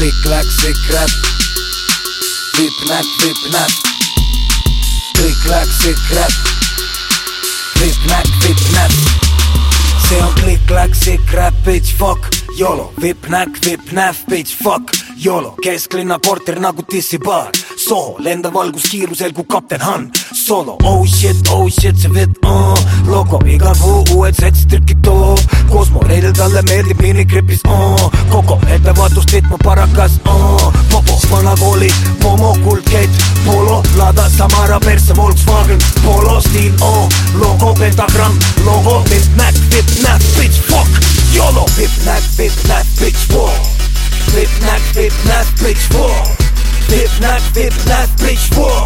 klikk läks EKRE vipp-näpp, vipp-näpp läks EKRE vipp-näpp, vipp-näpp see on klikk läks EKRE bitch fuck. YOLO, vipp-näkk, vipp-näpp, bitch fuck. YOLO, kesklinna korter nagu dissibaar Soho, lendav valguskiirusel kui kapten Han. Solo, oh shit, oh shit, see vett uh, logo. Igal pool uued sätstrükid toob Kosmo, reidel talle meeldib minigripis uh, Koko, ettevaatust ritmu parakas Polo, Lada, Samara, perse, Volkswagen Polo, stiil, oh, logo, pentagramm Logo, vipp-näkk, vipp-näpp, bitch fuck. YOLO, vipp-näkk, vipp-näpp, bitch fuck. Vipp-näkk, vipp-näpp, bitch fuck. Vipp-näkk, vipp-näpp, bitch fuck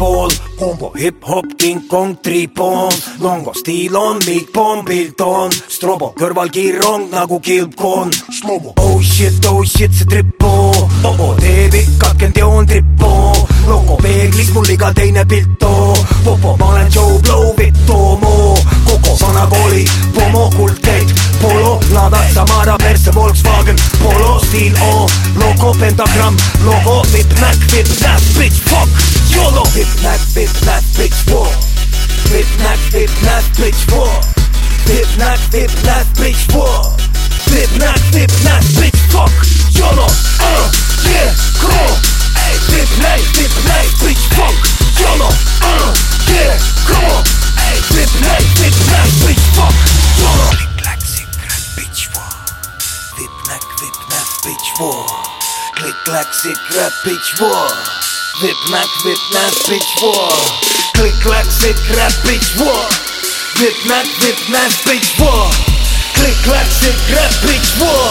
speedball Kombo, hip-hop, King Kong, tripon. Longo stiil on, mikpon, pilt on Strobo, kõrval kiirrong nagu kilpkon Slobo, oh shit, oh shit, see tripo. Oh oh, teeb ikka katkendt tripo. Logo peeglis mul iga teine pilt oo Popo, ma olen Joe Blow, Vittomo Koko, vanakooli, Pomo, kuldkäik Polo, Lada, Samara, perse, Volkswagen Polo, stiil, oo Logo, pentagramm, logo, vipp-näkk, vipp-näpp, bitch, bitch, fuck Vipp-näkk, vipp-näpp, bitch, fuck Vipp-näkk, vipp-näpp, bitch, fuck. YOLO, uh, yeah, come on. Ey, vipp-näkk, vipp-näkk, bitch, fuck. YOLO, uh, yeah, come on. Ey, vipp-näkk, vipp-näkk, bitch, fuck. YOLO Klikk-läkk, sikräpp, bitch, fuck Vipp-näkk, vipp-näpp, bitch, fuck Klikk-läkk, sikräpp, bitch, fuck Vipp-näkk, vipp-näpp, bitch, fuck Klikk-läkk, sikräpp, bitch, fuck Vipp-näkk, vipp-näpp, bitch, fuck Klikk-läkk, sikräpp, bitch, fuck Vipp-näkk, vipp-näpp, bitch, fuck Fuck, uh,